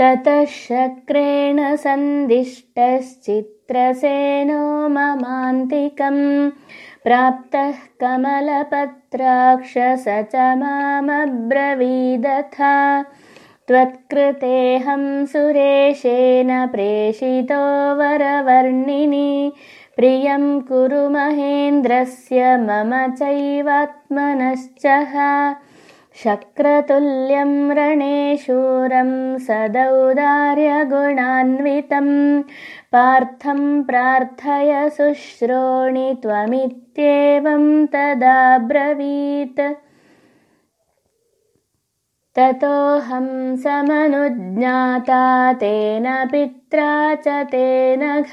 ततः शक्रेण सन्दिष्टश्चित्रसेनो ममान्तिकम् प्राप्तः कमलपत्राक्ष स च मामब्रवीदथा। त्वत्कृतेऽहं सुरेशेन प्रेषितो वरवर्णिनि। प्रियं कुरु महेन्द्रस्य मम चैवात्मनश्च शक्रतुल्यं रणेशूरं सदौदार्यगुणान्वितं पार्थं प्रार्थय शुश्रोणि त्वमित्येवं तदाब्रवीत्। ततोऽहं समनुज्ञाता तेन पित्रा च तेन घ।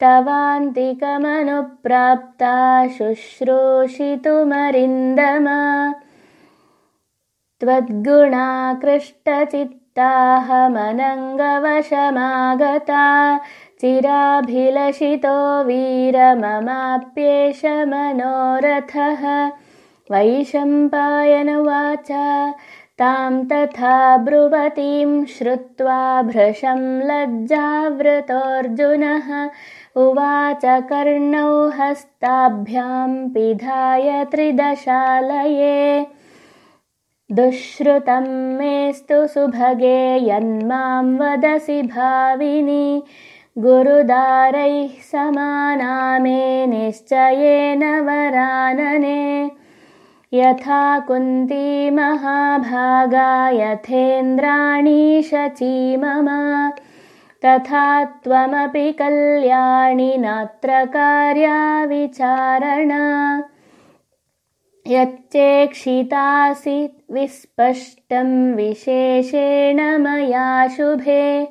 तवान्तिकमनुप्राप्ता शुश्रूषितुमरिन्दम त्वद्गुणाकृष्टचित्ताहमनङ्गवशमागता। चिराभिलषितो वीरममाप्येष मनोरथः वैशम्पायनुवाच तां तथा ब्रुवतीं श्रुत्वा भृशं लज्जावृतोऽर्जुनः। उवाच कर्णौ हस्ताभ्यां पिधाय त्रिदशालये दुःश्रुतं मेस्तु सुभगे यन्मां वदसि भाविनि। गुरुदारैः समाना मे निश्चयेन वरानने। यथा कुन्ती महाभागा यथेन्द्राणी शची मम। तथा त्वमपि कल्याणि नात्र कार्या विचारणा यच्चेक्षितासि विस्पष्टं विशेषेण मया शुभे।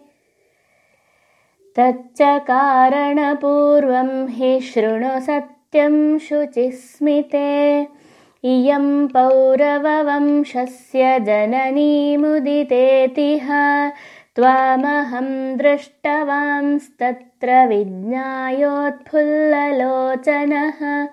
तच्च कारणपूर्वं हि शृणु सत्यं शुचिस्मिते। इयं पौरववंशस्य जननीमुदितेतिह त्वामहं दृष्टवांस्तत्र विज्ञायोत्फुल्ललोचनः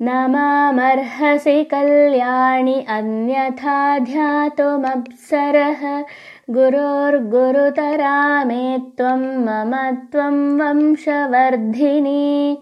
न मामर्हसि कल्याणि अन्यथा ध्यातुमप्सरः। गुरोर्गुरुतरा मे त्वं मम त्वं वंशवर्धिनी